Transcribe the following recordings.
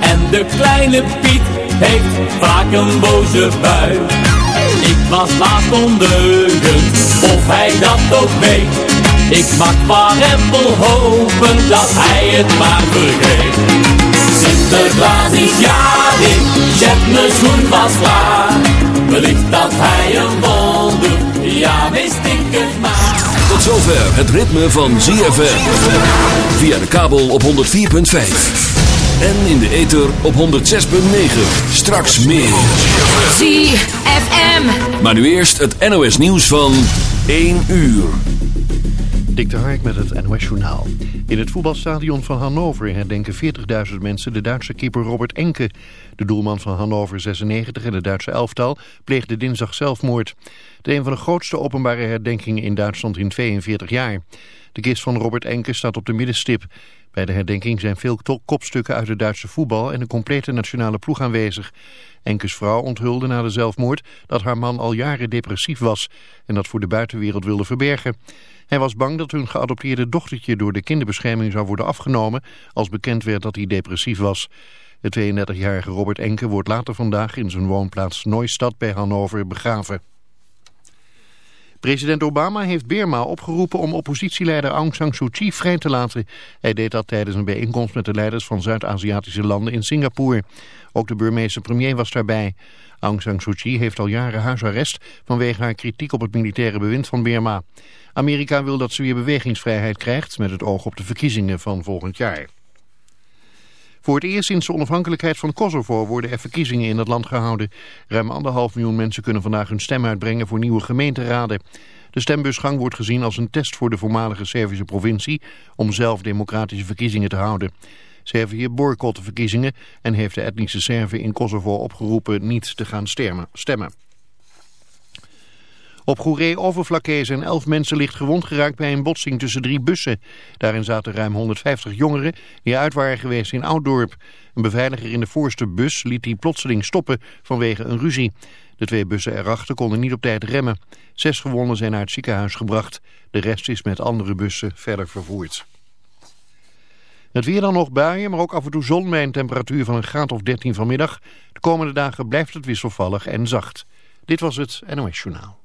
En de kleine Piet heeft vaak een boze bui. Ik was laatst ondeugend, of hij dat ook weet. Ik mag warempel hopen dat hij het maar vergeet. Sinterklaas is jarig, zet mijn schoen vast klaar. Wellicht dat hij een wonder, ja wist ik maar. Tot zover het ritme van ZFM. Via de kabel op 104.5. En in de ether op 106.9. Straks meer. ZFM. Maar nu eerst het NOS nieuws van 1 uur. Dik de Hark met het NOS Journaal. In het voetbalstadion van Hannover herdenken 40.000 mensen de Duitse keeper Robert Enke. De doelman van Hannover 96 en de Duitse elftal pleegde dinsdag zelfmoord. Het een van de grootste openbare herdenkingen in Duitsland in 42 jaar. De kist van Robert Enke staat op de middenstip. Bij de herdenking zijn veel kopstukken uit het Duitse voetbal en een complete nationale ploeg aanwezig. Enkes vrouw onthulde na de zelfmoord dat haar man al jaren depressief was en dat voor de buitenwereld wilde verbergen. Hij was bang dat hun geadopteerde dochtertje door de kinderbescherming zou worden afgenomen als bekend werd dat hij depressief was. De 32-jarige Robert Enke wordt later vandaag in zijn woonplaats Neustadt bij Hannover begraven. President Obama heeft Birma opgeroepen om oppositieleider Aung San Suu Kyi vrij te laten. Hij deed dat tijdens een bijeenkomst met de leiders van Zuid-Aziatische landen in Singapore. Ook de Burmeese premier was daarbij. Aung San Suu Kyi heeft al jaren huisarrest vanwege haar kritiek op het militaire bewind van Birma. Amerika wil dat ze weer bewegingsvrijheid krijgt met het oog op de verkiezingen van volgend jaar. Voor het eerst sinds de onafhankelijkheid van Kosovo worden er verkiezingen in het land gehouden. Ruim anderhalf miljoen mensen kunnen vandaag hun stem uitbrengen voor nieuwe gemeenteraden. De stembusgang wordt gezien als een test voor de voormalige Servische provincie om zelf democratische verkiezingen te houden. Servië boycott de verkiezingen en heeft de etnische Serven in Kosovo opgeroepen niet te gaan stemmen. Op Goeree Overflakkee zijn elf mensen licht gewond geraakt bij een botsing tussen drie bussen. Daarin zaten ruim 150 jongeren die uit waren geweest in Ouddorp. Een beveiliger in de voorste bus liet die plotseling stoppen vanwege een ruzie. De twee bussen erachter konden niet op tijd remmen. Zes gewonden zijn naar het ziekenhuis gebracht. De rest is met andere bussen verder vervoerd. Het weer dan nog buien, maar ook af en toe zon bij een temperatuur van een graad of 13 vanmiddag. De komende dagen blijft het wisselvallig en zacht. Dit was het NOS Journaal.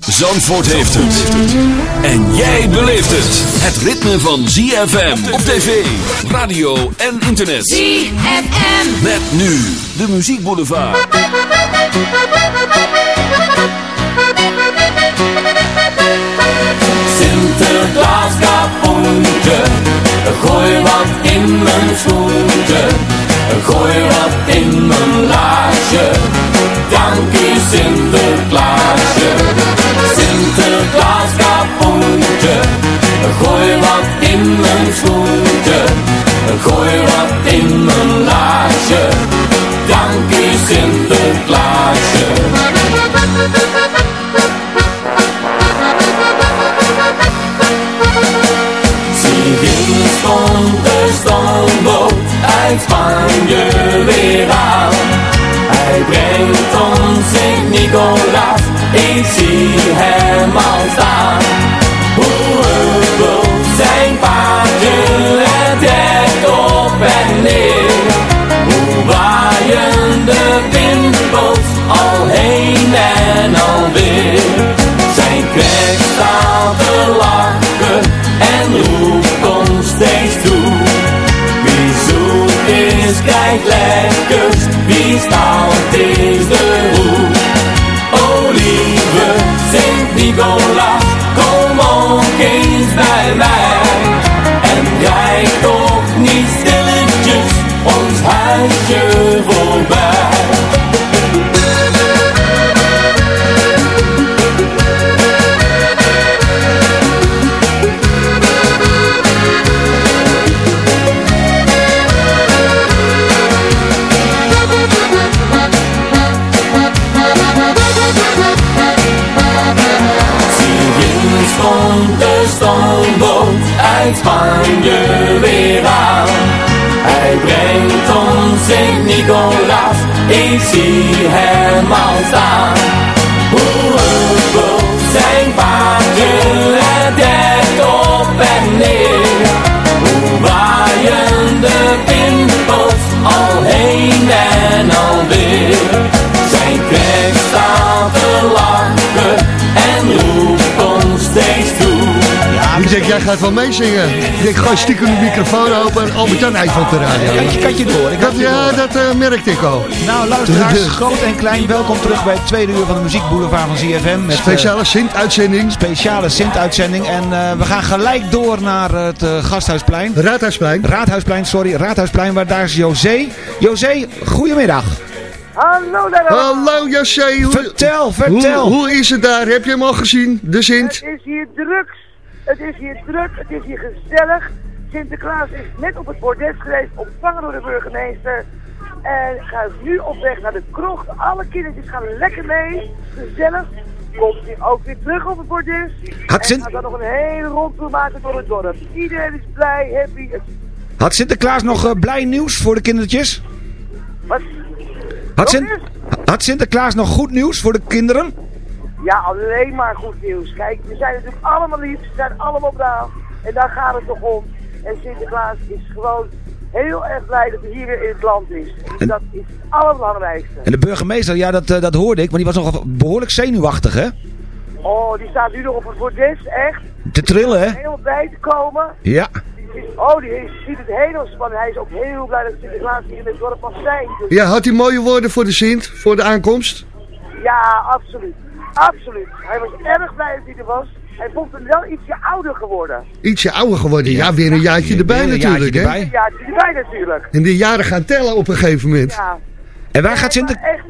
Zandvoort heeft het. En jij beleeft het. Het ritme van ZFM op tv, radio en internet. ZFM. Met nu de muziekboulevard. Sinterklaas kapoentje, gooi wat in mijn schoentje, gooi wat in mijn laarsje. Dank u Sinterklaasje, kapoentje, gooi wat in mijn schoentje, gooi wat in mijn laarsje. Dank u Sinterklaasje. Zie stond de stoomboot uit Spanje weer aan. Hij brengt ons Sint-Nicolaas, ik zie hem al staan. Zijn paardje het dek op en neer. Hoe waaien de windboot al heen en alweer. Zijn knecht staat te lachen en roept ons steeds toe. Wie zoekt is, krijgt lekkers, wie staat is ons ik zie hem al staan. Hoe huppelt zijn paardje, het op en neer. Hoe waaien de pimpels al heen en alweer. Zijn knecht staat te lachen denk, jij gaat wel meezingen. Ik denk, gooi stiekem de microfoon open en Albert-Jan even op de radio. Katje, katje door. Ik Dat, je ja, door. dat eh, merkte ik al. Nou, luisteraars, groot en klein, welkom terug bij het tweede uur van de Muziekboulevard van ZFM. Met, eh, Speciale Sint-uitzending. speciale Sint-uitzending. En eh, we gaan gelijk door naar het Gasthuisplein. Raadhuisplein. Raadhuisplein, sorry, Raadhuisplein, waar daar is José. José, goedemiddag. Hallo daar. Hallo José. Hoe, Vertel, hoe, vertel. hoe is het daar? Heb je hem al gezien? De Sint? Het is hier druk. Het is hier druk. Het is hier gezellig. Sinterklaas is net op het bordes geweest, ontvangen door de burgemeester. En gaat nu op weg naar de krocht. Alle kindertjes gaan lekker mee. Gezellig. Komt hij ook weer terug op het bordes. Had en gaat dan nog een hele rondtour maken door het dorp. Iedereen is blij, happy. Had Sinterklaas nog eh, blij nieuws voor de kindertjes? Wat? Sint- had Sinterklaas nog goed nieuws voor de kinderen? Ja, alleen maar goed nieuws. Kijk, we zijn natuurlijk allemaal lief, ze zijn allemaal braaf. En daar gaat het toch om. En Sinterklaas is gewoon heel erg blij dat hij hier weer in het land is. Dus En- dat is het allerbelangrijkste. En de burgemeester, ja, dat, eh, dat hoorde ik, maar die was nog behoorlijk zenuwachtig, hè? Oh, die staat nu nog op het bordes, echt. Te trillen, hè? Helemaal bij te komen. Ja. Oh, die is, ziet het helemaal spannend. Hij is ook heel blij dat Sinterklaas hier in het dorp mag zijn. Dus Ja, had hij mooie woorden voor de Sint? Voor de aankomst? ja, absoluut. Absoluut. Hij was erg blij dat hij er was. Hij vond hem wel ietsje ouder geworden. Ietsje ouder geworden. Ja, weer een jaartje erbij Weer een natuurlijk. jaartje hè? erbij. Ja, het is erbij natuurlijk. En de jaren gaan tellen op een gegeven moment. Ja. En waar gaat Nee, Sinter... maar echt,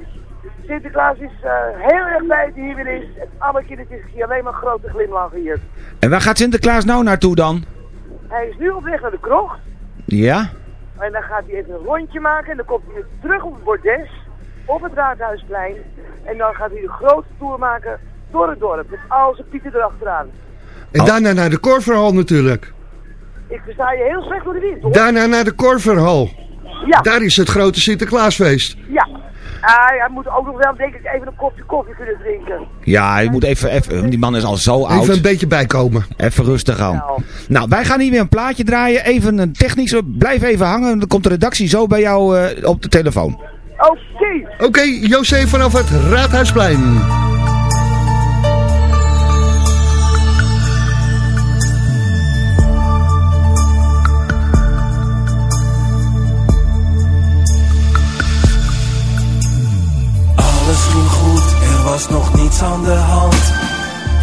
Sinterklaas is eh, heel erg blij dat hij hier weer is. En alle kindertjes zien alleen maar grote glimlachen hier. En waar gaat Sinterklaas nou naartoe dan? Hij is nu op weg naar de krocht. Ja? En dan gaat hij even een rondje maken. En dan komt hij weer terug op het bordes. Op het Raadhuisplein. En dan gaat hij de grote tour maken door het dorp. Met al zijn pieten erachteraan. En daarna naar de Korverhal natuurlijk. Ik versta je heel slecht door de wind hoor. Daarna naar de Korverhal. ja, Daar is het grote Sinterklaasfeest. ja. Hij, hij moet ook nog wel denk ik even een kopje koffie kunnen drinken. Ja, je moet even, even... Die man is al zo oud. Even een beetje bijkomen. Even rustig aan. Nou. Nou, wij gaan hier weer een plaatje draaien. Even een technische... Blijf even hangen. Dan komt de redactie zo bij jou eh, op de telefoon. Oké. Oké, José vanaf het Raadhuisplein. Alles ging goed, er was nog niets aan de hand.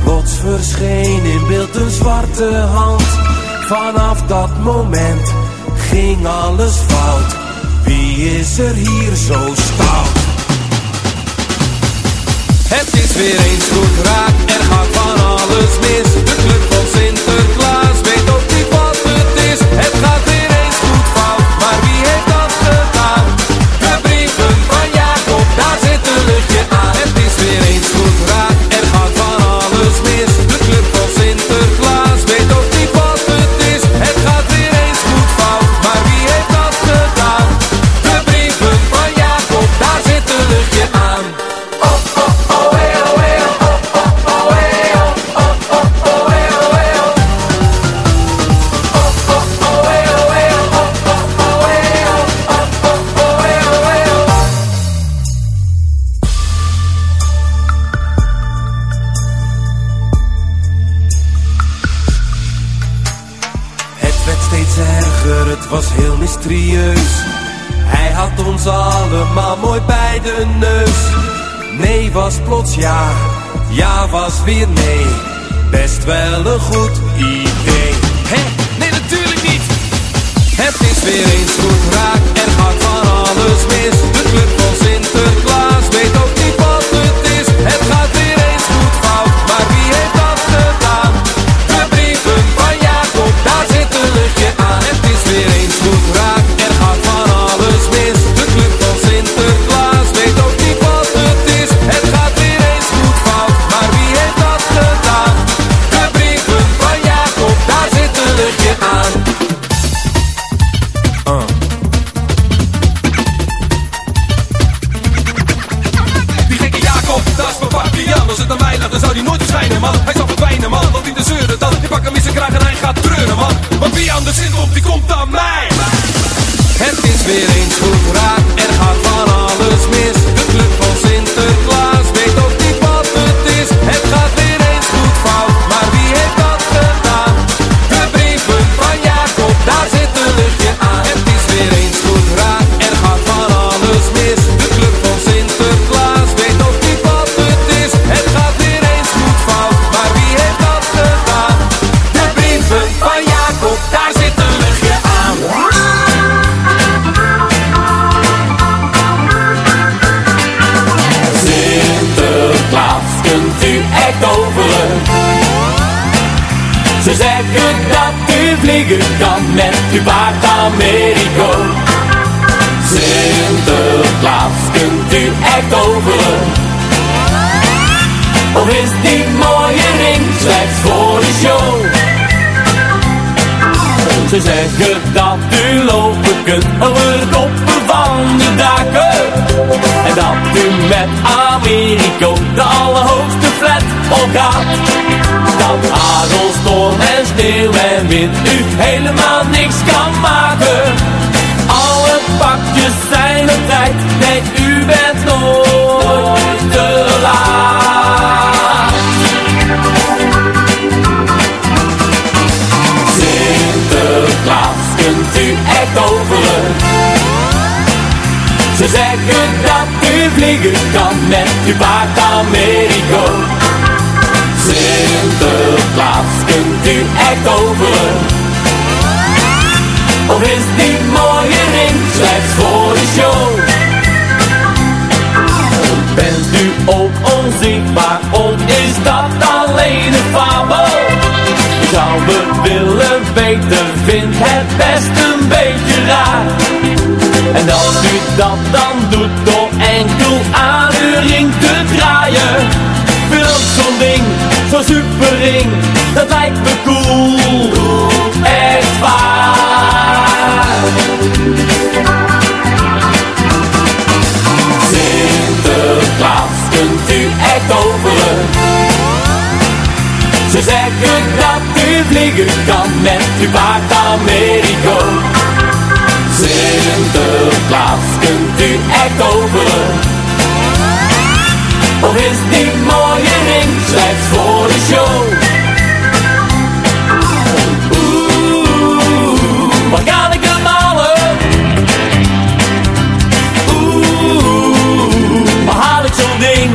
Plots verscheen in beeld een zwarte hand. Vanaf dat moment ging alles fout. Wie is er hier zo stout? Het is weer eens goed raak, er gaat van alles mis. De club van uw paard Americo. Sinterklaas, kunt u echt overen? Of is die mooie ring slechts voor de show? Ze zeggen dat u lopen kunt over de koppen van de daken. En dat u met Americo de allerhoogste flat opgaat. Dat hagel, storm en sneeuw en wind u helemaal niks kan maken. Alle pakjes zijn op tijd, nee u bent nooit te laat. Sinterklaas, kunt u echt overen? Ze zeggen dat u vliegen kan met uw paard Americo. Sinterklaas, kunt u echt overen? Of is die mooie ring slechts voor de show? Bent u ook onzichtbaar of is dat alleen een fabel? Zou het willen weten, vind het best een beetje raar. En als u dat dan doet door enkel aan uw ring te draaien zo'n super ring, dat lijkt me cool Echt waar Sinterklaas, kunt u echt overen? Ze zeggen dat u vliegen kan met uw paard Americo Sinterklaas, kunt u echt overen? Of is die mooie ring slechts voor de show? Oeh, waar kan ik hem halen? Oeh, waar haal ik zo'n ding?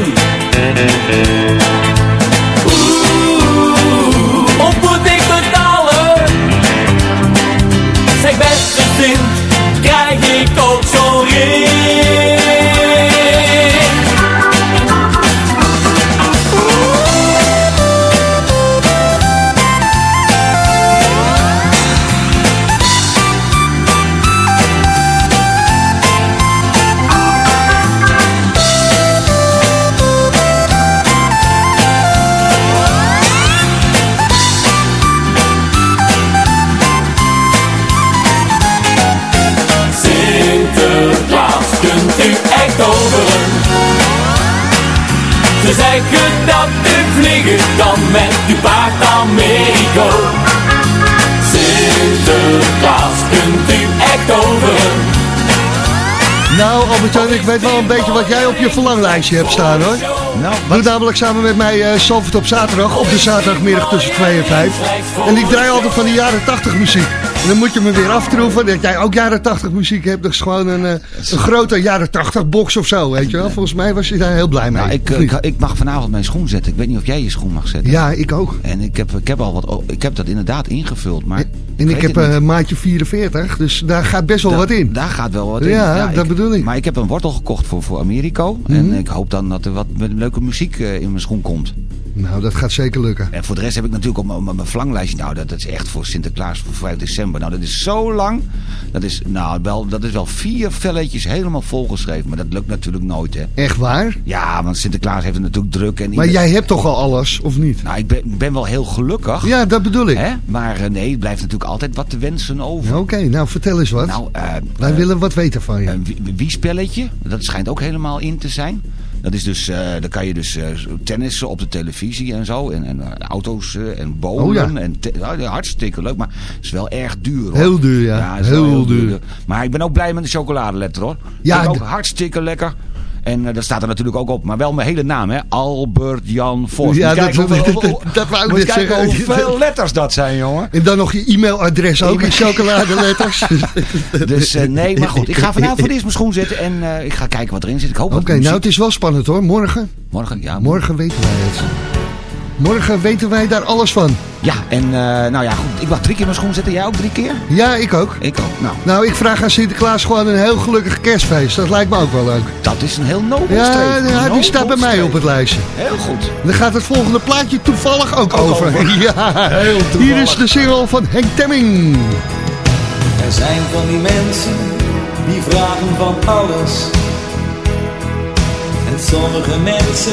Albert-Jan, ik weet wel een beetje wat jij op je verlanglijstje hebt staan, hoor. Nou, Doe namelijk samen met mij uh, Salford op zaterdag, op de zaterdagmiddag tussen 2 en 5. En ik draai altijd van de jaren 80 muziek. En dan moet je me weer aftroeven dat jij ook jaren 80 muziek hebt. Dat is gewoon een, eh, een grote jaren 80 box of zo, weet je wel. Volgens mij was je daar heel blij mee. Nou, ik, ik, ik mag vanavond mijn schoen zetten. Ik weet niet of jij je schoen mag zetten. ja, ik ook. En ik heb, ik heb al wat, ik heb dat inderdaad ingevuld, maar... En ik heb een maatje 44, dus daar gaat best wel Da- wat in. Daar gaat wel wat in. Ja, dat bedoel ik. Maar ik heb een wortel gekocht voor, voor Americo. Mhm. En ik hoop dan dat er wat met leuke muziek eh, in mijn schoen komt. Nou, dat gaat zeker lukken. En voor de rest heb ik natuurlijk op mijn, verlanglijstje. Nou, dat, dat is echt voor Sinterklaas voor 5 december. Nou, dat is zo lang. Dat is, nou, wel, dat is wel vier velletjes helemaal volgeschreven. Maar dat lukt natuurlijk nooit, hè. Echt waar? Ja, want Sinterklaas heeft het natuurlijk druk. En Maar ieder- jij hebt toch al alles, of niet? Nou, ik ben, ben wel heel gelukkig. Ja, dat bedoel ik. Hè? Maar eh, nee, het blijft natuurlijk altijd wat te wensen over. Oké, nou vertel eens wat. Nou, eh, Wij eh, willen wat weten van je. Een wie- wie-spelletje, dat schijnt ook helemaal in te zijn. Dat is dus, eh dan kan je dus eh, tennissen op de televisie en zo. En, en auto's en bowlen. Oh ja. en ja, hartstikke leuk, maar het is wel erg duur hoor. Heel duur, ja. Heel duur. Maar ik ben ook blij met de chocoladeletter hoor. Ja, ook hartstikke lekker. En eh, dat staat er natuurlijk ook op. Maar wel mijn hele naam, hè. Albert Jan Vos. Ja, dat- kijken dat- hoeveel- dat- dat wou ik net zeggen. hoeveel letters dat zijn, jongen. En dan nog je e-mailadres ook in chocoladeletters. Dus eh, nee, maar goed. Ik ga vanavond voor eerst mijn schoen zetten. En eh, ik ga kijken wat erin zit. Ik hoop Oké, nou het is wel spannend hoor. Morgen, Morgen, ja. morgen weten wij het. Morgen weten wij daar alles van. Ja, en eh, nou ja, goed. Ik mag drie keer mijn schoen zetten. Jij ook drie keer? Ja, ik ook. Ik ook. Nou, Nou, ik vraag aan Sinterklaas gewoon een heel gelukkig kerstfeest. Dat lijkt me ook wel leuk. dat is een heel nobel Ja, streven. ja, die Nobel staat bij mij streven. op het lijstje. Heel goed. Dan gaat het volgende plaatje toevallig ook, Ook over. over. Ja, Heel toevallig. hier is de single van Henk Temming. Er zijn van die mensen die vragen van alles. En sommige mensen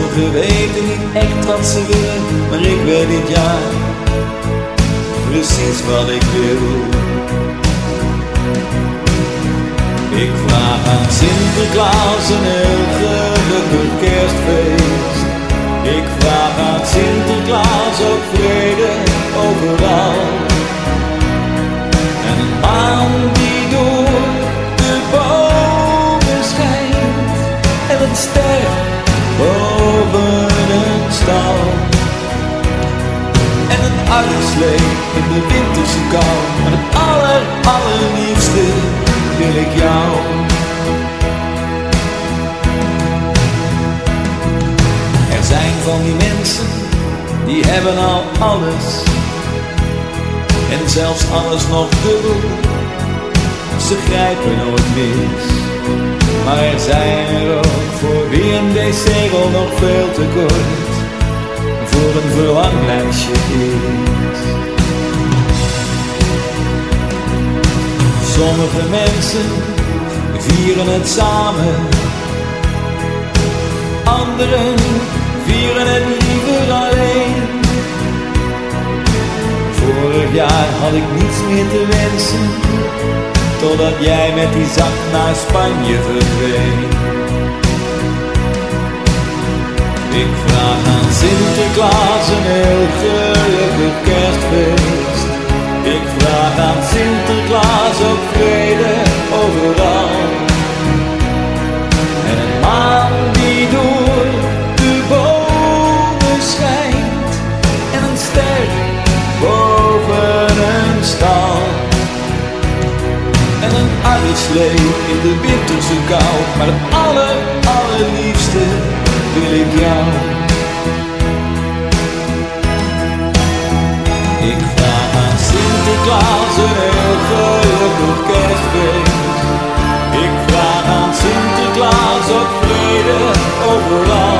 Sommigen weten niet echt wat ze willen, maar ik weet dit jaar precies wat ik wil. Ik vraag aan Sinterklaas een heel gelukkig kerstfeest. Ik vraag aan Sinterklaas ook vrede overal. En een die door de bomen schijnt. En een ster boven een stal. En een uitslee in de winterse kou. En het aller, allerliefste wil ik jou. Er zijn van die mensen, die hebben al alles. En zelfs alles nog dubbel, ze grijpen nooit mis. Maar er zijn er ook voor wie een wc-rol nog veel te kort voor een verlanglijstje is. Sommige mensen vieren het samen, anderen vieren het liever alleen. Vorig jaar had ik niets meer te wensen, totdat jij met die zak naar Spanje verdween. Ik vraag aan Sinterklaas een heel gelukkig kerstfeest. Ik vraag aan Sinterklaas ook vrede overal. Uitslee in de winterse kou. Maar het aller, allerliefste wil ik jou. Ik vraag aan Sinterklaas een heel gelukkig kerstfeest. Ik vraag aan Sinterklaas ook vrede overal.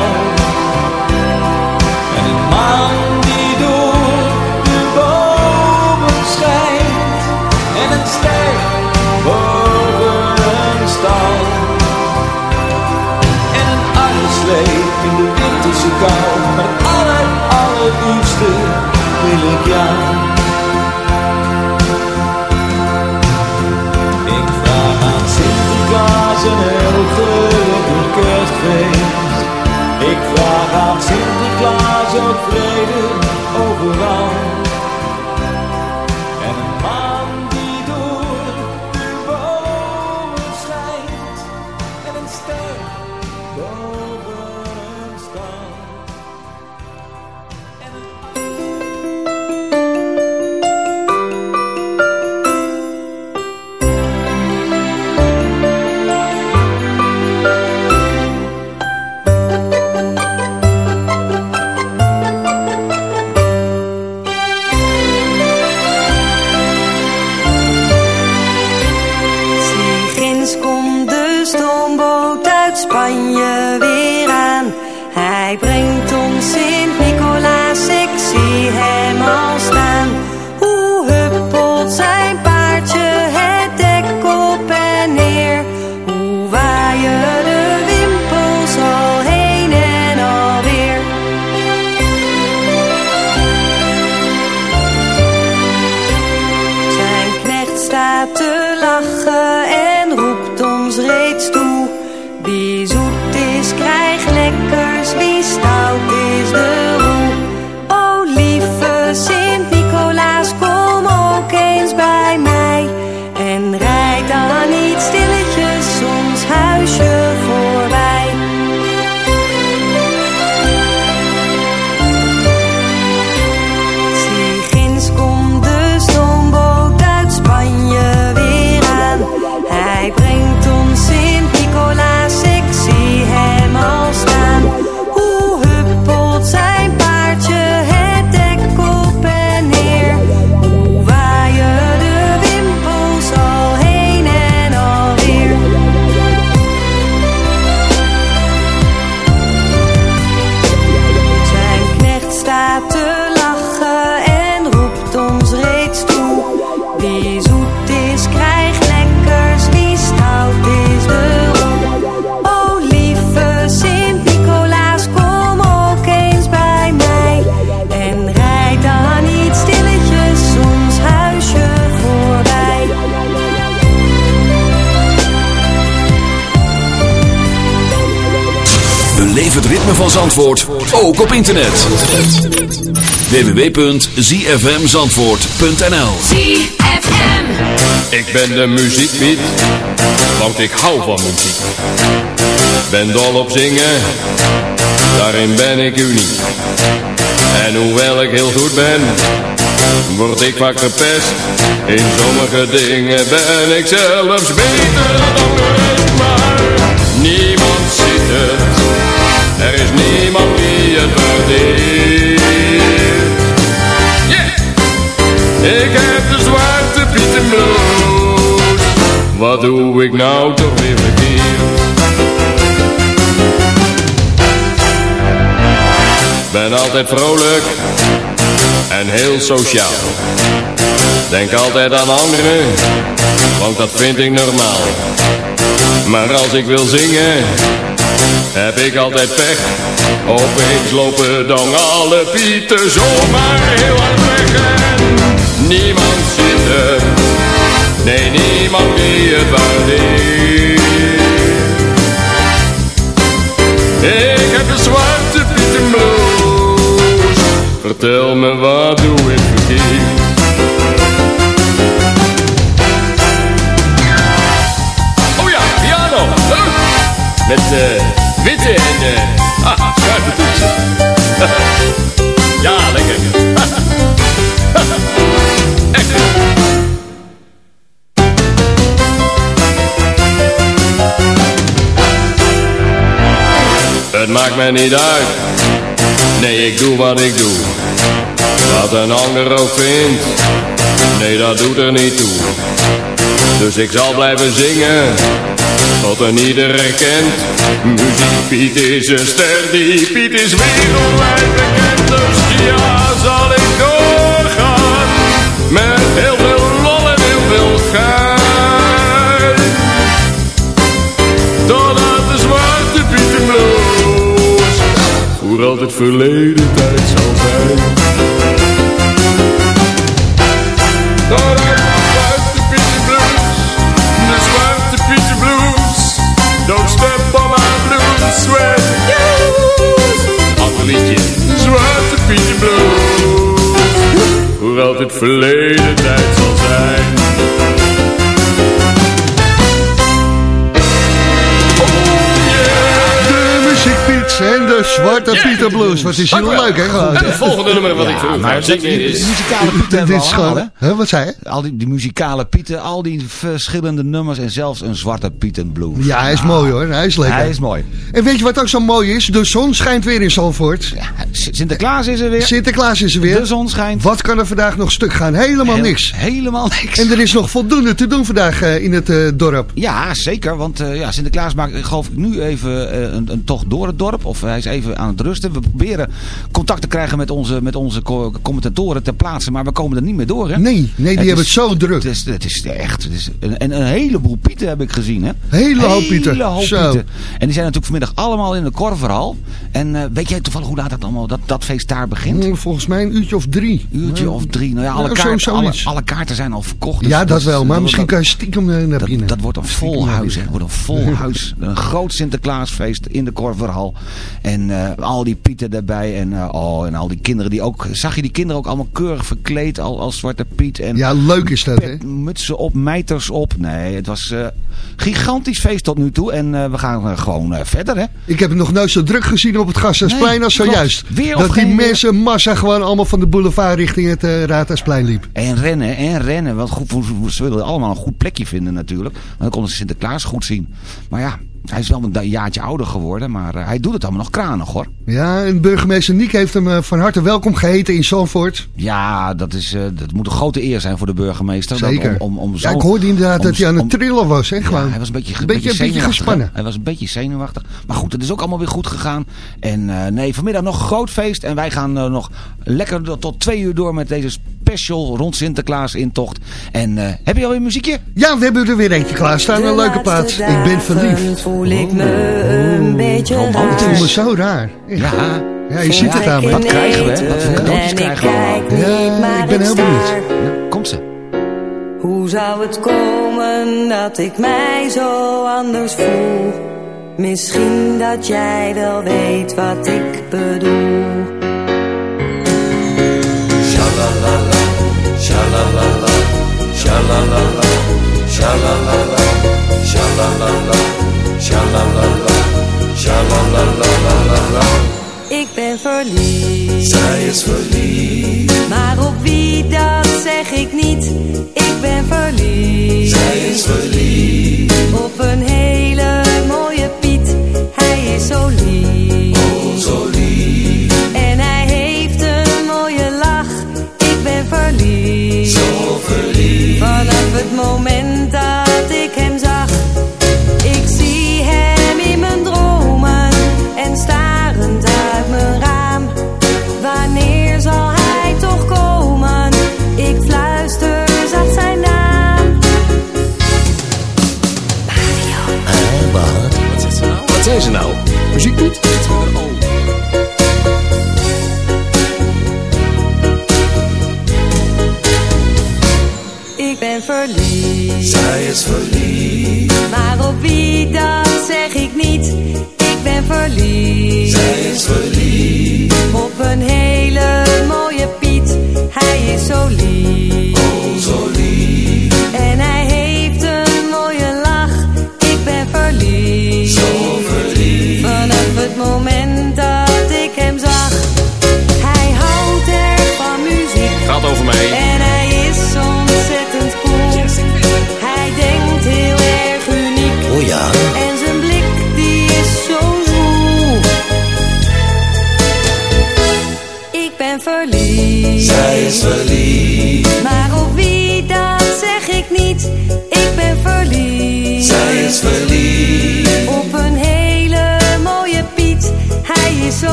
回家 het ritme van Zandvoort, ook op internet. www.zfmzandvoort.nl ZFM. Ik ben de muziekpiet, want ik hou van muziek. Ben dol op zingen, daarin ben ik uniek. En hoewel ik heel goed ben, word ik vaak gepest. In sommige dingen ben ik zelfs beter dan de rest, maar niemand ziet het. Er is niemand die het waardeert. Ik heb de zwarte pieten bloed. Wat doe ik nou toch weer verkeerd? Ben altijd vrolijk en heel sociaal. Denk altijd aan anderen, want dat vind ik normaal. Maar als ik wil zingen, heb ik altijd pech. Opeens lopen dan alle pieten zomaar heel hard weg. En niemand ziet het, nee niemand die het waardeert. Ik heb de zwarte pieten blues. Vertel me wat doe ik verkeerd? Met eh, witte en eh, ah, zwarte toetsen. ja, lekker. Het maakt mij niet uit. Nee, ik doe wat ik doe. Wat een ander ook vindt. Nee, dat doet er niet toe. Dus ik zal blijven zingen. Tot een ieder herkent. Muziek Piet is een ster. Die Piet is wereldwijd bekend. Dus ja, zal ik doorgaan. Met heel veel lol en heel veel gein. Totdat de zwarte Pieten bloos. Voor altijd verleden tijd zal zijn. Sweat. Ander liedje. Zwarte Pieten blues. Voor altijd verleden tijd zal zijn. De Zwarte Pieter Blues. Wat is hier leuk, hè? gewoon, het volgende nummer wat ik vroeg maar die, muzikale pieten hebben Dit we is gewoon... hè? Wat zei je? Al die, die muzikale pieten, al die verschillende nummers en zelfs een zwarte pieten blues. Ja, hij is mooi hoor. Hij is lekker. Hij is mooi. En weet je wat ook zo mooi is? De zon schijnt weer in Zandvoort. Sinterklaas is er weer. Sinterklaas is er weer. De zon schijnt. Wat kan er vandaag nog stuk gaan? Helemaal Heel- niks. Helemaal niks. En er is nog voldoende te doen vandaag eh, in het eh, dorp. Ja, zeker. Want eh, ja, Sinterklaas maakt, geloof ik, nu even eh, een, een tocht door het dorp. Of hij is even aan het rusten. We proberen contact te krijgen met onze, met onze co- commentatoren ter plaatse, maar we komen er niet meer door. Hè? Nee, nee, die hebben het zo druk. Het is, het is echt. Het is een, en een heleboel pieten heb ik gezien. Hè? Hele hoop pieten. Hele hoop Zo. pieten. En die zijn natuurlijk vanmiddag allemaal in de Korverhal. En eh, weet jij toevallig hoe laat dat allemaal, dat, dat feest daar begint? Mm, Volgens mij een uurtje of drie. uurtje of drie. Nou ja, alle, Ja, zo- kaarten, alle, kaarten zijn al verkocht. dus ja, dat wel. Maar dat- misschien dat- kan je stiekem eh, naar dat, binnen. dat wordt een vol huis. Dat wordt een vol huis. Een groot Sinterklaasfeest in de Korverhal. En eh, al die pieten erbij. En, oh, en al die kinderen die ook... Zag je die kinderen ook allemaal keurig verkleed al, als Zwarte Piet? En Ja, leuk is dat, hè? mutsen op, mijters op. Nee, het was eh gigantisch feest tot nu toe. En eh, we gaan eh, gewoon eh, verder, hè. Ik heb het nog nooit zo druk gezien op het Gasthuisplein Nee, als zojuist. Weer dat die mensen massa gewoon allemaal van de boulevard richting het Raadhuisplein liep. En rennen, en rennen. Want goed, ze willen allemaal een goed plekje vinden natuurlijk. Dan konden ze Sinterklaas goed zien. Maar ja, hij is wel een jaartje ouder geworden. Maar hij doet het allemaal nog kranig hoor. Ja, en burgemeester Niek heeft hem van harte welkom geheten in Zandvoort. Ja, dat, is, dat moet een grote eer zijn voor de burgemeester. Dat Zeker. om, om, om zo, ja, ik hoorde inderdaad om- dat hij aan het om- trillen was. Hè, gewoon. Ja, hij was een beetje, een beetje, een beetje zenuwachtig, gespannen. Hij was een beetje zenuwachtig. Maar goed, het is ook allemaal weer goed gegaan. En eh, nee, vanmiddag nog een groot feest. En wij gaan eh, nog lekker tot twee uur door met deze special rond Sinterklaas intocht. En eh, heb je alweer muziekje? Ja, we hebben er weer eentje klaarstaan. Een leuke plaats. Ik ben verliefd. voel ik me een beetje Het raar. voelt me zo raar. Ja. Ja, je ziet het aan me. Wat krijgen we? Wat voor cadeautjes En ik krijgen we maar ik ben heel benieuwd. Ja, komt ze. Hoe zou het komen dat ik mij zo anders voel? Misschien dat jij wel weet wat ik bedoel. Shalalala, shalalala, shalalala, shalalala, shalalala, shalalala, shalalalala. Ik ben verliefd. Zij is verliefd, Maar op wie dat zeg ik niet. Ik ben verliefd. zij is verliefd, Op een hele mooie Piet.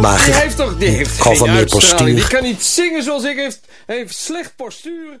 Beetje Die mager. heeft toch die heeft hou geen van meer uitstraling. Die postuur. kan niet zingen zoals ik. Heeft, heeft slecht postuur.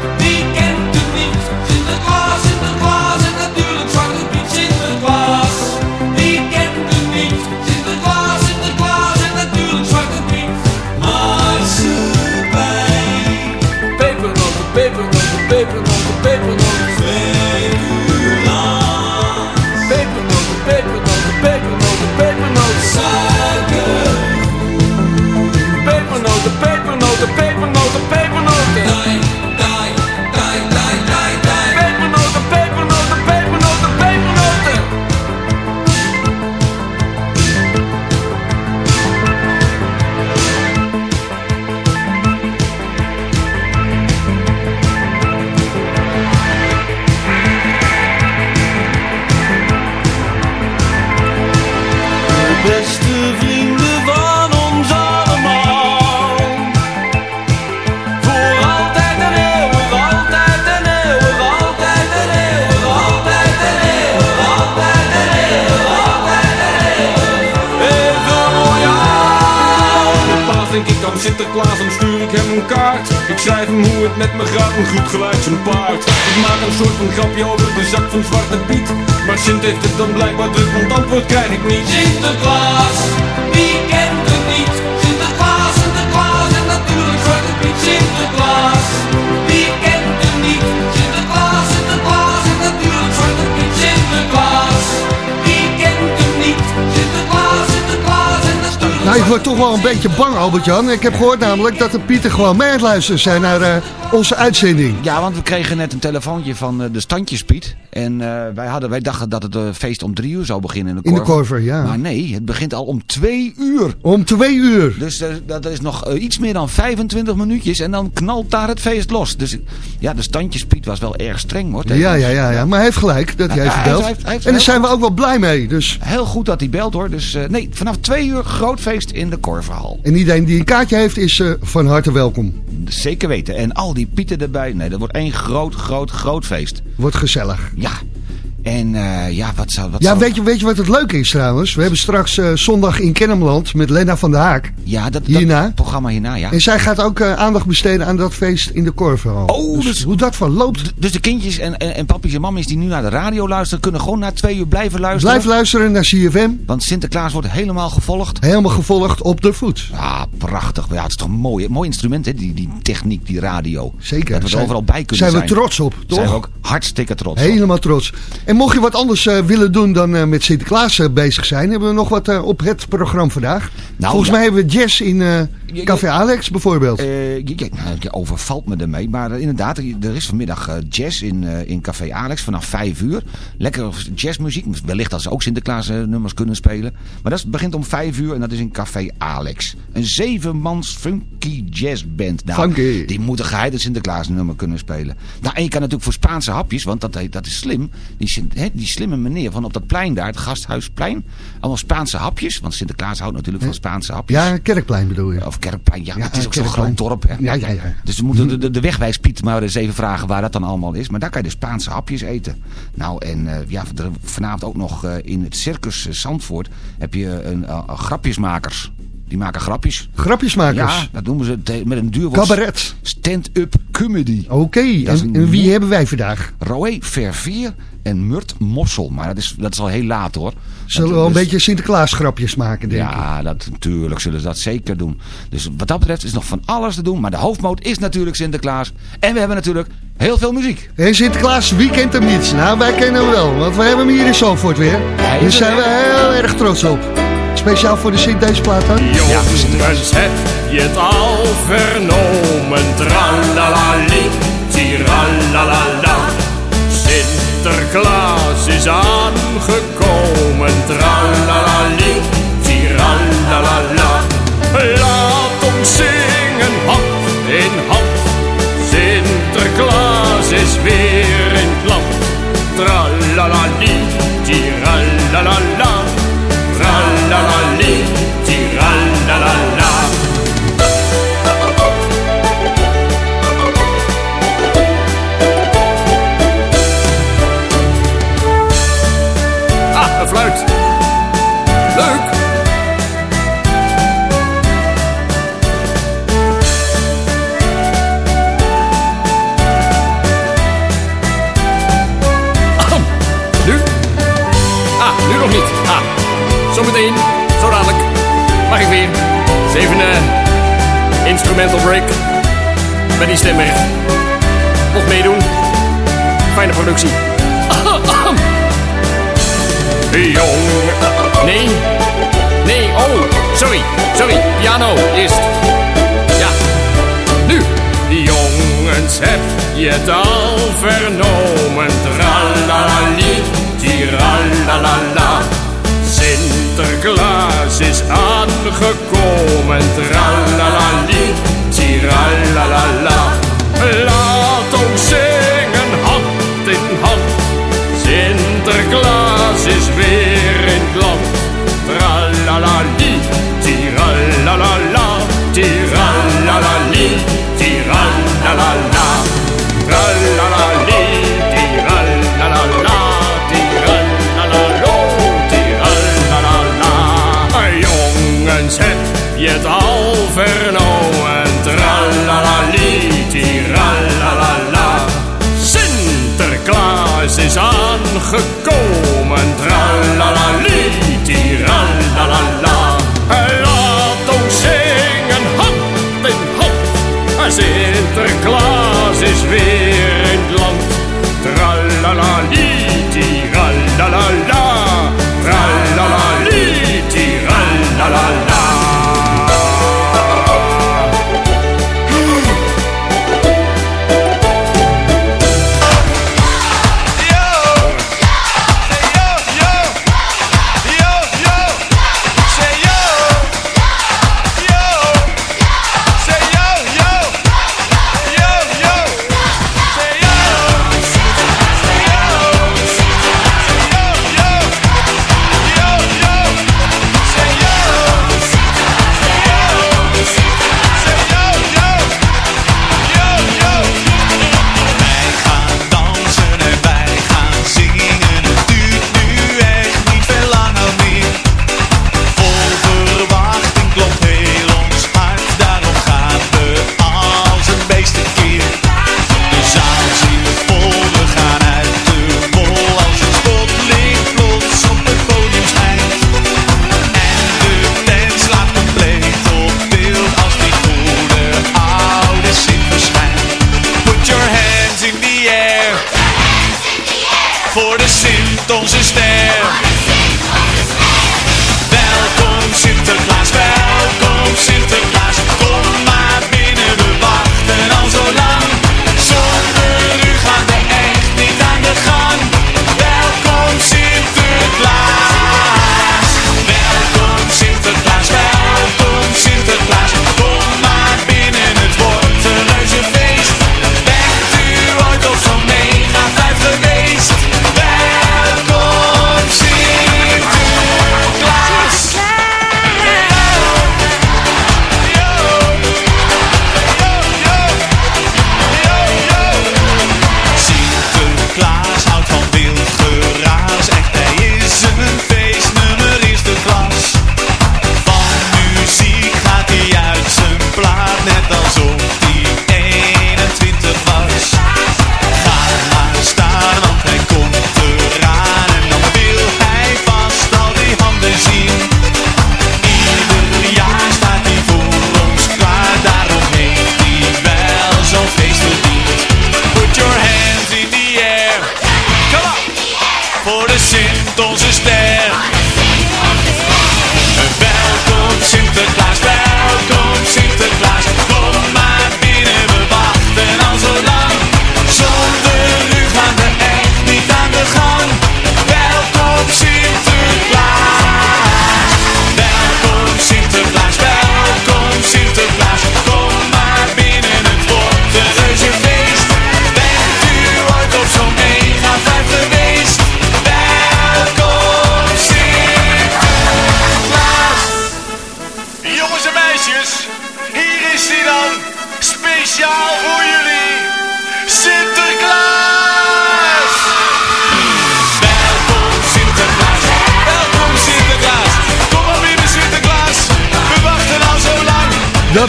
beetje bang, Albert-Jan. Ik heb gehoord namelijk dat de Pieter gewoon mee aan het luisteren zijn naar eh, onze uitzending. Ja, want we kregen net een telefoontje van eh, de standjespiet. En eh, wij, hadden, wij dachten dat het eh, feest om drie uur zou beginnen in de In Korver. de Korver, ja. Maar nee, het begint al om twee uur. Om twee uur. Dus dat is nog iets meer dan 25 minuutjes en dan knalt daar het feest los. Dus ja, de standjespiet was wel erg streng hoor. Ja, ja, ja, ja. Maar hij heeft gelijk dat hij heeft hij gebeld. heeft- hij heeft en daar zijn we ook wel blij mee. Dus. Heel goed dat hij belt hoor. Dus nee, vanaf twee uur groot feest in de Korverhal. En iedereen die een kaartje heeft is van harte welkom. Zeker weten. En al die pieten erbij. Nee, dat wordt één groot, groot, groot feest. Wordt gezellig. Ja. En eh, ja, wat zou... Wat Ja, zou- weet je, weet je wat het leuke is trouwens? We hebben straks eh, zondag in Kennemerland met Lena van der Haak. Ja, dat, Hierna. dat programma hierna, ja. En zij gaat ook eh, aandacht besteden aan dat feest in de Korverhal. Oh, dus, dus- hoe dat verloopt. Dus de kindjes en, en, en pappies en mammies die nu naar de radio luisteren... kunnen gewoon na twee uur blijven luisteren. Blijf luisteren naar CFM. Want Sinterklaas wordt helemaal gevolgd. Helemaal gevolgd op de voet. Ah, prachtig. Ja, het is toch een mooi, mooi instrument, hè? Die, die techniek, die radio. Zeker. Dat we er Zijn- overal bij kunnen zijn zijn. we trots op, toch? Zijn we ook hartstikke trots op. Helemaal trots. En mocht je wat anders eh, willen doen dan eh, met Sinterklaas eh, bezig zijn... hebben we nog wat op het programma vandaag. Nou, Volgens ja. mij hebben we jazz in Café Alex bijvoorbeeld. Eh, je, je- nou, je overvalt me ermee. Maar inderdaad, er is vanmiddag eh, jazz in, eh, in Café Alex vanaf 5 uur. Lekker jazzmuziek. Wellicht dat ze ook Sinterklaas eh, nummers kunnen spelen. Maar dat begint om 5 uur en dat is in Café Alex. Een zevenmans funky jazzband. Nou, Funky. Die moeten geheid het Sinterklaas nummer kunnen spelen. Nou, en je kan natuurlijk voor Spaanse hapjes, want dat, dat is slim. Die, die slimme meneer van op dat plein daar, het Gasthuisplein. Allemaal Spaanse hapjes, want Sinterklaas houdt natuurlijk van Spaanse hapjes. ja, Kerkplein bedoel je. Of Kerkplein, ja, het is ook zo'n groot dorp. Hè. Ja, ja, ja. Dus we moeten de, de, de wegwijspiet maar eens even vragen waar dat dan allemaal is. Maar daar kan je de Spaanse hapjes eten. Nou, en eh, ja, vanavond ook nog eh, in het Circus eh, Zandvoort heb je een, grapjesmakers. Die maken grapjes. Grapjesmakers. Ja, dat noemen ze met een duur woord. Cabaret. Stand-up comedy. Oké, en, wie hebben wij vandaag? Roé Verveer en Murt Mossel. Maar dat is, dat is al heel laat hoor. Zullen we wel een dus- beetje Sinterklaas grapjes maken, denk ik. Ja, dat, natuurlijk zullen ze dat zeker doen. Dus wat dat betreft is nog van alles te doen. Maar de hoofdmoot is natuurlijk Sinterklaas. En we hebben natuurlijk heel veel muziek. En Sinterklaas, wie kent hem niet? Nou, wij kennen hem wel, want we hebben hem hier in Zandvoort weer. Daar is zijn we heel erg trots op. Speciaal voor de Sint deze plaat dan? Jongens, heb je het al vernomen? Tralalali. Sinterklaas is aangekomen. Tralalali, tiralalala. Laat ons zingen, hand in hand. Sinterklaas is weer in het land. Tralalali, tiralalala. Eens even een instrumental break. Met die stemmer. Nog meedoen. Fijne productie. Jong. Nee. Nee, oh. Sorry. Sorry. Piano. Eerst. Ja. Nu. Jongens, heb je het al vernomen? Tralalali, tiralalala. Sinterklaas is aangekomen. Tralalali,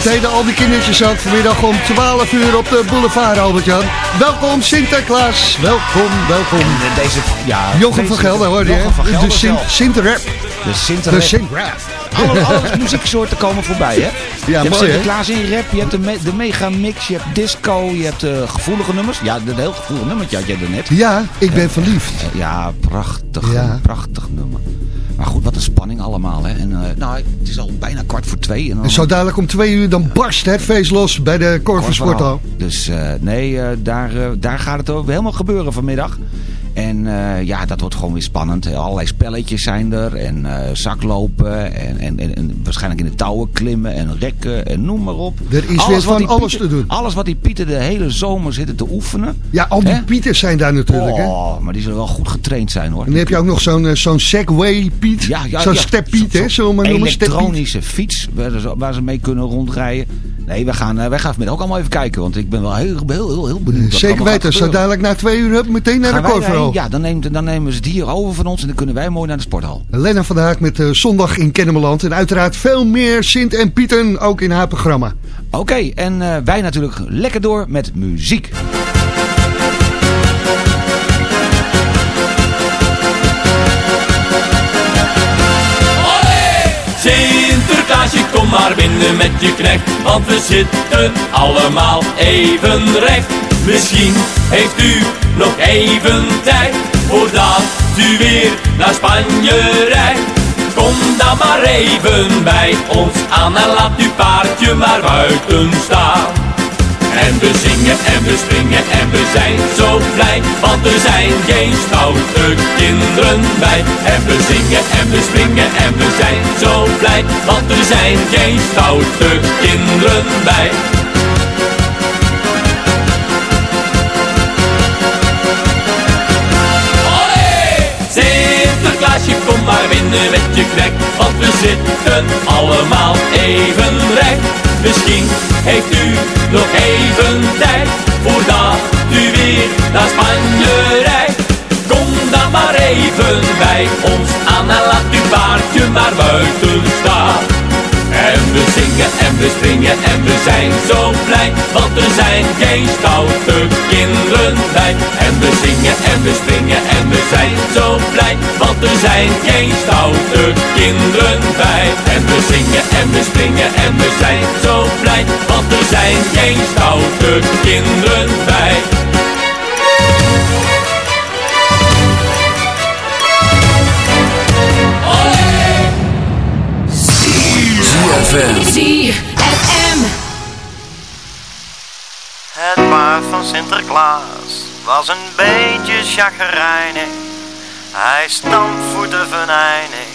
Dat deden al die kindertjes ook vanmiddag om 12 uur op de boulevard, Albert-Jan. Welkom Sinterklaas, welkom, welkom. En deze, ja, Jochem van Gelder hoor je, De Sint-. Sinterrap. De Sinterrap. De Sinterrap. Alle, alle muzieksoorten komen voorbij, hè? je hebt mooi, hè? Sinterklaas in rap, je hebt de, me, de megamix, je hebt disco, je hebt eh, gevoelige nummers. Ja, een heel gevoelig nummertje had je er net. Ja, ik ben verliefd. Ja, prachtig, Ja. prachtig nummer. Maar goed, wat een spanning allemaal, hè? En, eh, nou, het is al bijna kwart voor twee. En dan zo dadelijk om twee uur dan barst het feest los bij de Corver Sporthal. Dus eh, nee, eh, daar, daar gaat het ook helemaal gebeuren vanmiddag. En eh, ja, dat wordt gewoon weer spannend. Allerlei spelletjes zijn er. En eh, zaklopen. En, en, en, en waarschijnlijk in de touwen klimmen. En rekken. En noem maar op. Er is weer van alles te doen. Alles wat die Pieten de hele zomer zitten te oefenen. Ja, al die Hè? Pieters zijn daar natuurlijk, hè? Oh, maar die zullen wel goed getraind zijn hoor. En dan heb je ook nog zo'n eh, zo'n Segway Piet. Ja, ja, zo'n ja. Step Piet, hè? Maar elektronische fiets waar ze, waar ze mee kunnen rondrijden. Nee, wij gaan, eh, wij gaan vanmiddag ook allemaal even kijken. Want ik ben wel heel, heel, heel, heel benieuwd. er Zeker weten, zo dadelijk na twee uur hup, meteen naar Gaan de wij Corver daarheen? Ja, dan, neemt, dan nemen ze het hier over van ons en dan kunnen wij mooi naar de sporthal. Lena van der Haak met eh, Zondag in Kennemerland. En uiteraard veel meer Sint en Pieten ook in haar programma. Oké, en eh, wij natuurlijk lekker door met muziek. Maar binnen met je knecht, want we zitten allemaal even recht. Misschien heeft u nog even tijd, voordat u weer naar Spanje rijdt. Kom dan maar even bij ons aan en laat uw paardje maar buiten staan. En we zingen en we springen en we zijn zo blij, want er zijn geen stoute kinderen bij. En we zingen en we springen en we zijn zo blij, want er zijn geen stoute kinderen bij. Sinterklaasje, kom maar binnen met je knek, want we zitten allemaal even recht. Misschien heeft u nog even tijd, voordat u weer naar Spanje rijdt. Kom dan maar even bij ons aan en laat uw paardje maar buiten staan. En we zingen en we springen en we zijn zo blij, want er zijn geen stoute kinderen bij. En we zingen en we springen en we zijn zo blij, want er zijn geen stoute kinderen bij. En we zingen en we springen en we zijn zo blij, want er zijn geen stoute kinderen bij. ZFM. ZFM. Het paard van Sinterklaas was een beetje chagrijnig. Hij stampvoette venijnig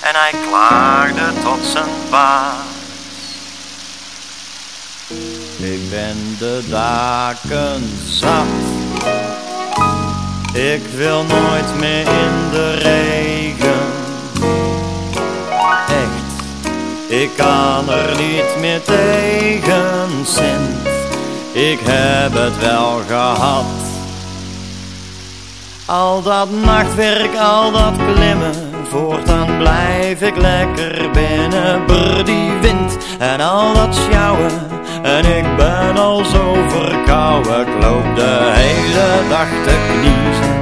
en hij klaagde tot zijn baas. Ik ben de daken zat. Ik wil nooit meer in de regen. Ik kan er niet meer tegen, Sint. Ik heb het wel gehad. Al dat nachtwerk, al dat klimmen, voortaan blijf ik lekker binnen. Brr die wind en al dat sjouwen, en ik ben al zo verkouden. Ik loop de hele dag te kniezen,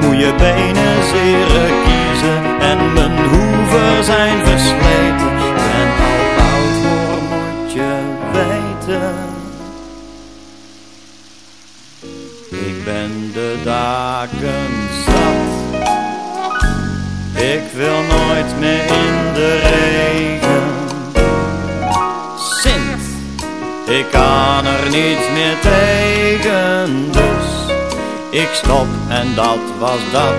moeie benen zere kiezen, en mijn hoeven zijn versleten. Ben de daken zat. Ik wil nooit meer in de regen. Sint, ik kan er niet meer tegen. Dus ik stop en dat was dat.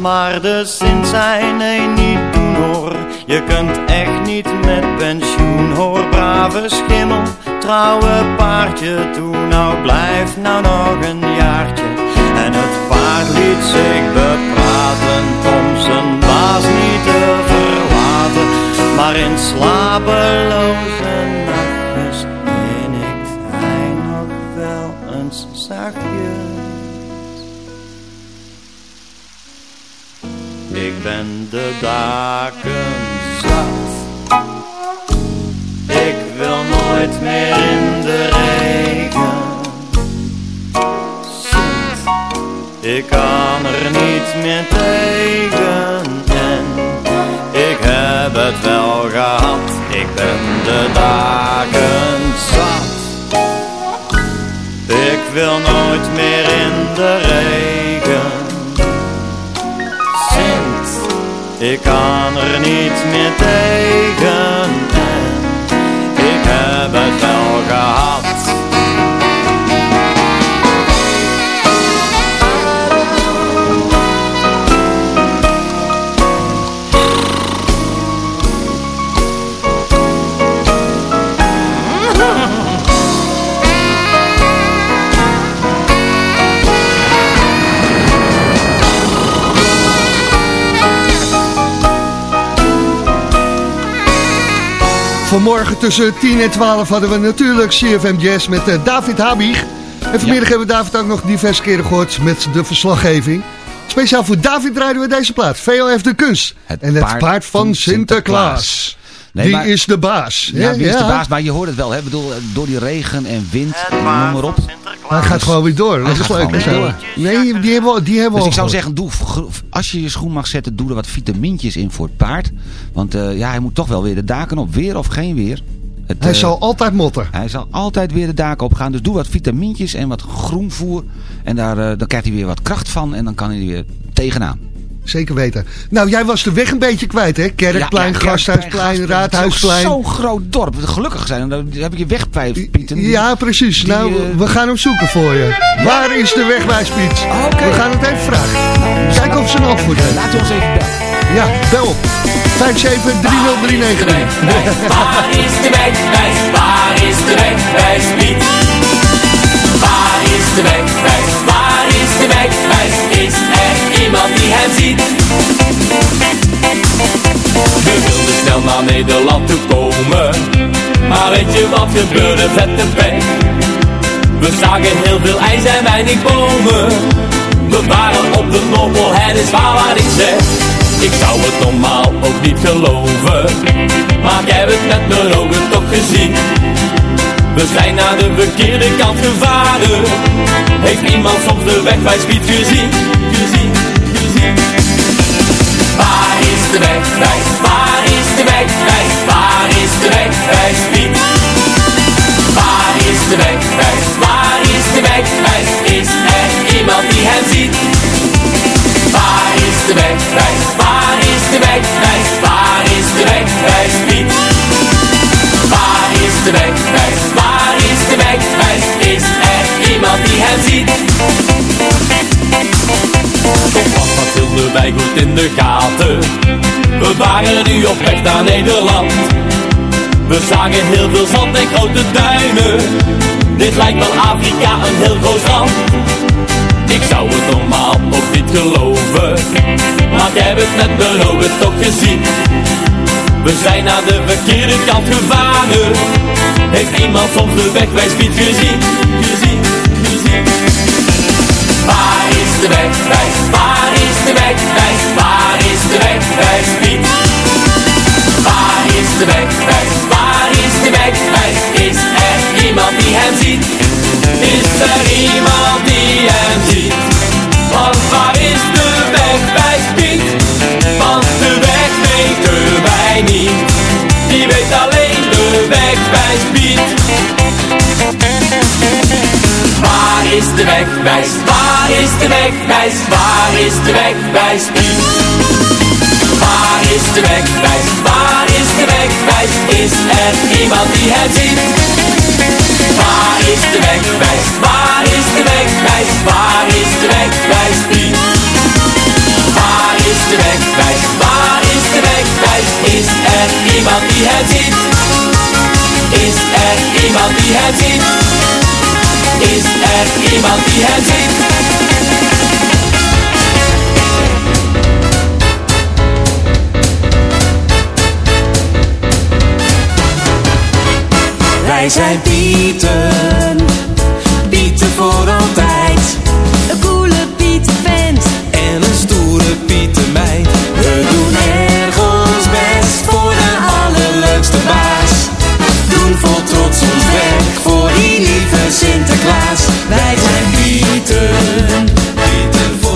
Maar de Sint zei nee niet doen hoor Je kunt echt niet met pensioen hoor Brave schimmel, trouwe paardje Toen nou blijf nou nog een jaartje. En het paard liet zich bepraten Om zijn baas niet te verlaten. Maar in slapeloze nachtjes Knikte hij nog wel eens zachtjes. Ik ben de daken meer in de regen. Ik kan er niet meer tegen en ik heb het wel gehad. Ik ben de dagen zat. Ik wil nooit meer in de regen. Sint, ik kan er niet meer tegen Vanmorgen tussen 10 en 12 hadden we natuurlijk CFM Jazz met eh, David Habig. En vanmiddag hebben we David ook nog diverse keren gehoord met de verslaggeving. Speciaal voor David draaiden we deze plaat. VLF de kunst. en het paard, van Sinterklaas. Nee, Die maar- is de baas. Ja, wie is de baas? Maar je hoort het wel, hè? Ik bedoel, eh, door die regen en wind, en noem maar op. Hij gaat gewoon weer door. Dat is leuk. Nee, die hebben we, die hebben we Dus al ik zou zeggen, doe, als je je schoen mag zetten, doe er wat vitamintjes in voor het paard. Want eh, ja, hij moet toch wel weer de daken op, weer of geen weer. Het, Hij eh, zal altijd motten. Hij zal altijd weer de daken op gaan. Dus doe wat vitamintjes en wat groenvoer. En daar, eh, dan krijgt hij weer wat kracht van en dan kan hij er weer tegenaan. Zeker weten. Nou, jij was de weg een beetje kwijt, hè? Kerkplein, Ja, ja, Gasthuisplein, Kerkplein, Raadhuisplein. Zo'n groot dorp. Gelukkig zijn. Dan heb ik je wegpijp, Piet. en die- Ja, precies. die, nou, eh, we gaan hem zoeken voor je. Waar is de wegwijs, Piet? We gaan het even vragen. Kijken of ze een antwoord heeft. Laat ons even bellen. Ja, bel op. 5730393. Waar is de wegwijs? Nederland toe komen. Maar weet je wat gebeurde? Vette pech. We zagen heel veel ijs en weinig bomen. We waren op de Noppel, het is waar wat ik zeg. Ik zou het normaal ook niet geloven. Maar ik heb het met mijn ogen toch gezien. We zijn naar de verkeerde kant gevaren. Heeft iemand soms de wegwijspiet gezien? Gezien, gezien. Waar is de? De wegwijs? Waar is de wegwijspiet? Waar is de wegwijs? Waar is de wegwijs? Is er iemand die hem ziet? Waar is de wegwijs? Waar is de wegwijs? Waar is de wegwijs? Piet? Waar is de wegwijs? Waar is de wegwijs? Is er iemand die hem ziet? Toch was Mathilde wij goed in de gaten. We waren nu op weg naar Nederland. We zagen heel veel zand en grote duinen. Dit lijkt wel Afrika, een heel groot land. Ik zou het normaal ook niet geloven. Maar ik heb het met mijn ogen toch gezien. We zijn naar de verkeerde kant gevaren. Heeft iemand soms de wegwijspiet gezien? Gezien, gezien. Waar is de wegwijs? Waar is de wegwijs? Waar is de wegwijspiet? Waar is de wegwijs? Waar is de wegwijs? Is er iemand die hem ziet? Is er iemand die hem ziet? Want waar is Waar is de wegwijspiet? Waar is de wegwijs? Waar is de wegwijs? Is er iemand die hem ziet? Waar is de wegwijs? Waar is de wegwijs? Waar is de wegwijs? Piet? Waar is de wegwijs? Waar is de wegwijs? Is er iemand die hem ziet? Is er iemand die hem ziet? Is er iemand die hem ziet? wij zijn Pieten, Pieten voor altijd. Een coole Pietenvent en een stoere Pietenmeid. We doen erg ons best voor de allerleukste baas. Doen vol trots ons werk voor die lieve Sinterklaas. Wij zijn Pieten, Pieten voor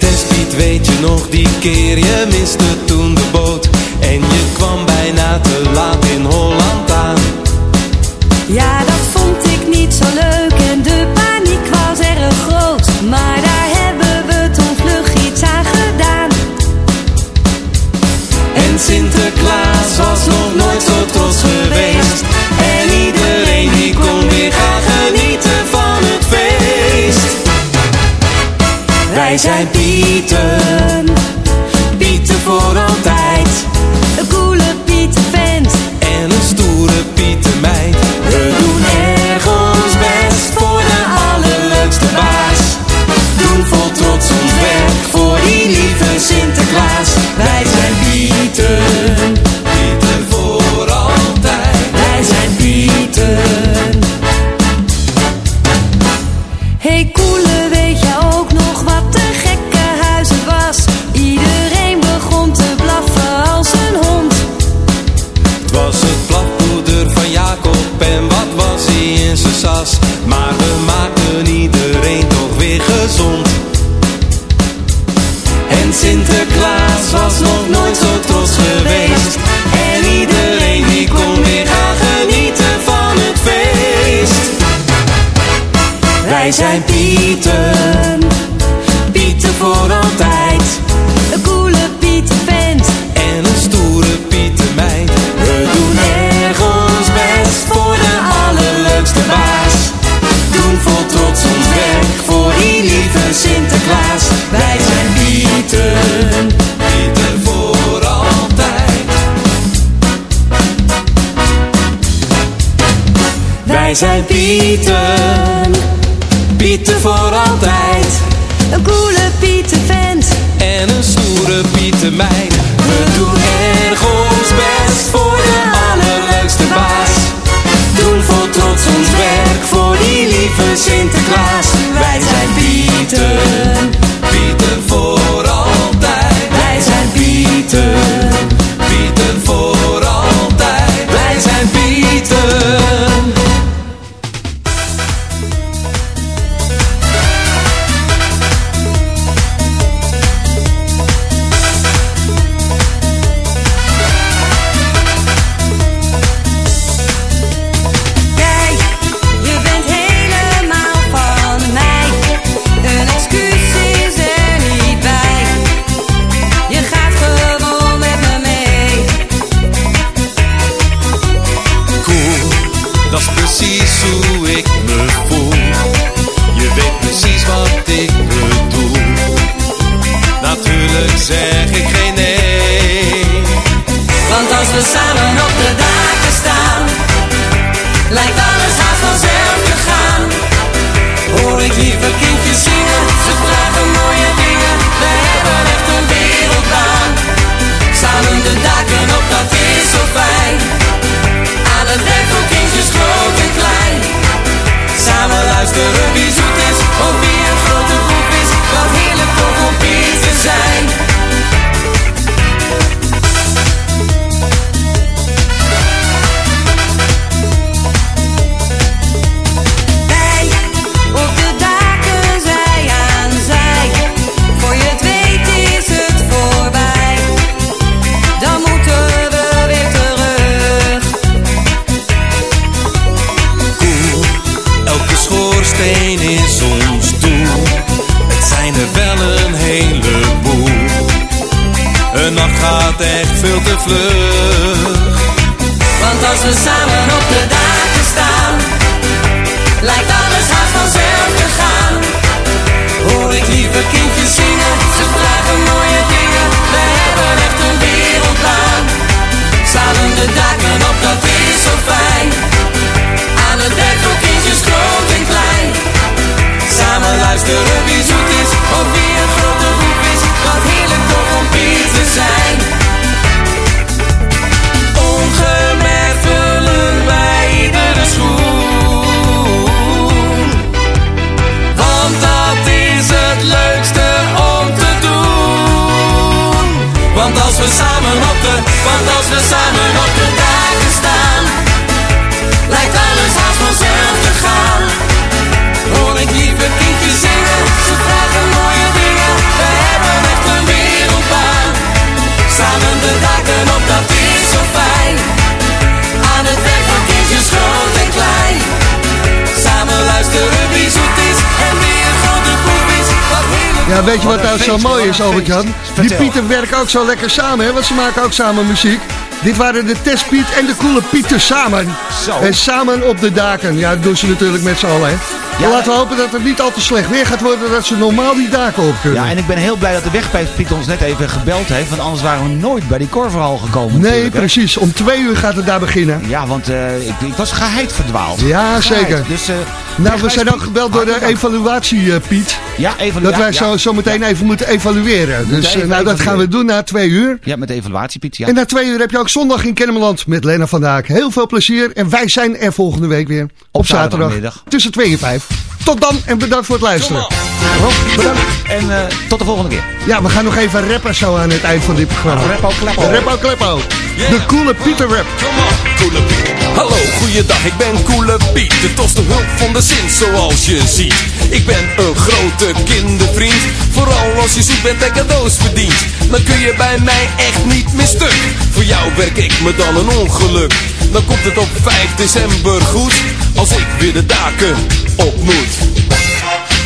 testpiet, weet je nog die keer? Je miste toen de boot en je kwam bijna te laat in Holland aan. Ja, dat vond ik niet zo leuk en de paniek was erg groot. Maar daar hebben we toen vlug iets aan gedaan. En Sinterklaas was nog nooit zo trots geweest. En iedereen die kon weer gaan. Wij zijn Pieten. Sinterklaas, wij zijn Pieter. Nou zo mooi is, Albert-Jan? Die. Pieten werken ook zo lekker samen, hè? Want ze maken ook samen muziek. Dit waren de Testpiet en de Coole Pieten samen. Zo. En samen op de daken. Ja, dat doen ze natuurlijk met z'n allen, hè? Ja, laten we hopen dat het niet al te slecht weer gaat worden... dat ze normaal die daken op kunnen. Ja, en ik ben heel blij dat de wegpijp ons net even gebeld heeft. Want anders waren we nooit bij die korverhal gekomen. nee, precies. Om twee uur gaat het daar beginnen. Ja, want eh, ik, ik was geheid verdwaald. Ja, Geheid. zeker. Dus, eh, Nou, we zijn ook gebeld door de evaluatie, eh, Piet. Ja, even Dat wij zo, zo meteen even moeten evalueren. Dus eh, nou, dat gaan we doen na twee uur. Ja, met de evaluatie, Piet. Ja. En na twee uur heb je ook zondag in Kennemerland met Lena van Daak. Heel veel plezier en wij zijn er volgende week weer. Op, zaterdag tussen 2 en 5. Tot dan en bedankt voor het luisteren. Rob, bedankt. En eh, tot de volgende keer. Ja, we gaan nog even rappen zo aan het eind van dit programma. Rappo Kleppo. Rappo Kleppo. De coole Pieter rap. Coole Piet. Hallo, goeiedag, ik ben Coole Piet. De tofste hulp van de zin, zoals je ziet. Ik ben een grote kindervriend. Vooral als je zoek bent en cadeaus verdient. Dan kun je bij mij echt niet meer stuk. Voor jou werk ik me dan een ongeluk. Dan komt het op 5 december goed. Als ik weer de daken op moet.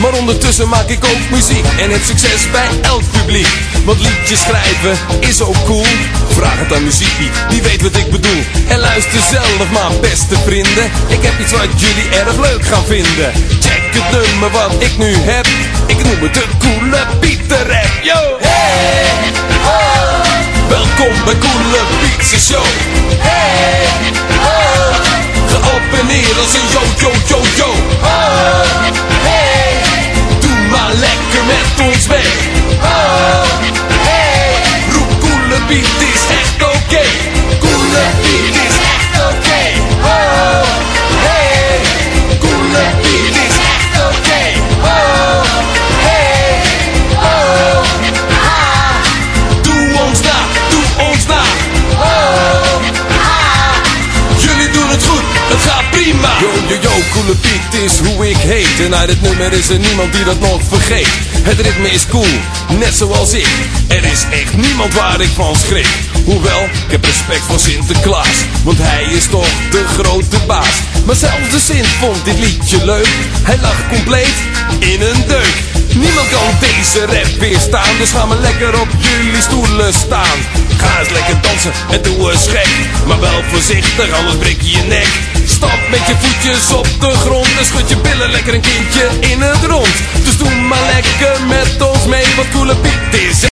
Maar ondertussen maak ik ook muziek en heb succes bij elk publiek. Want liedjes schrijven is ook cool. Vraag het aan muziekpiet, die weet wat ik bedoel. En luister zelf maar, beste vrienden. Ik heb iets wat jullie erg leuk gaan vinden. Check het nummer wat ik nu heb. Ik noem het de coole Pieter rap. Yo! Hey! Oh! Welkom bij Coole Piet's Show. Hey! Oh! Ga op als een yo, yo, yo, yo. Oh! Lekker met ons mee. Oh, hey. Roep Koele Piet is echt oké. Koele Piet is echt oké. Yo, yo, yo, Coole Piet is hoe ik heet. En uit het nummer is er niemand die dat nog vergeet. Het ritme is cool, net zoals ik. Er is echt niemand waar ik van schrik. Hoewel, ik heb respect voor Sinterklaas. Want hij is toch de grote baas. Maar zelfs de Sint vond dit liedje leuk. Hij lag compleet in een deuk. Niemand kan deze rap weerstaan. Dus ga maar lekker op jullie stoelen staan. Ga eens lekker dansen en doe eens gek. Maar wel voorzichtig, anders breek je je nek. Stap met je voetjes op de grond en schud je billen lekker een kindje in het rond. Dus doe maar lekker met ons mee, wat coole Piet is.